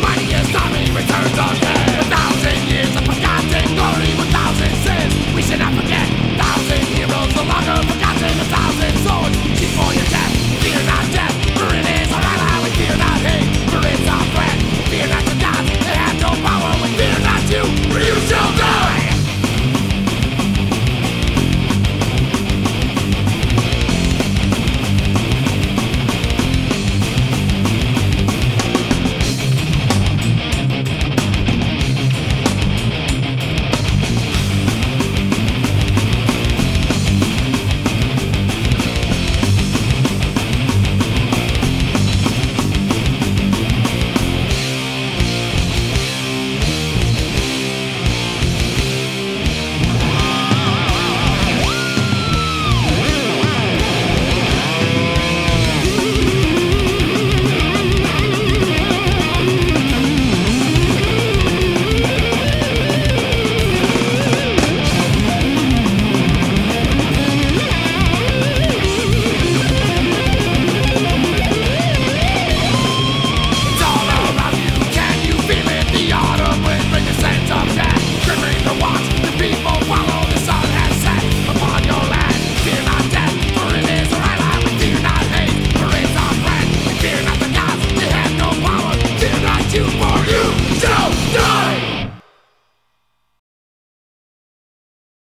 Mightiest army returns A thousand years of forgotten glory. We should not forget. Thousand heroes no longer forgotten. A thousand swords keep for your death. Fear not death, for it is our ally. Fear not hate, for it's our friend Fear not the gods, they have no power. We fear not you, for you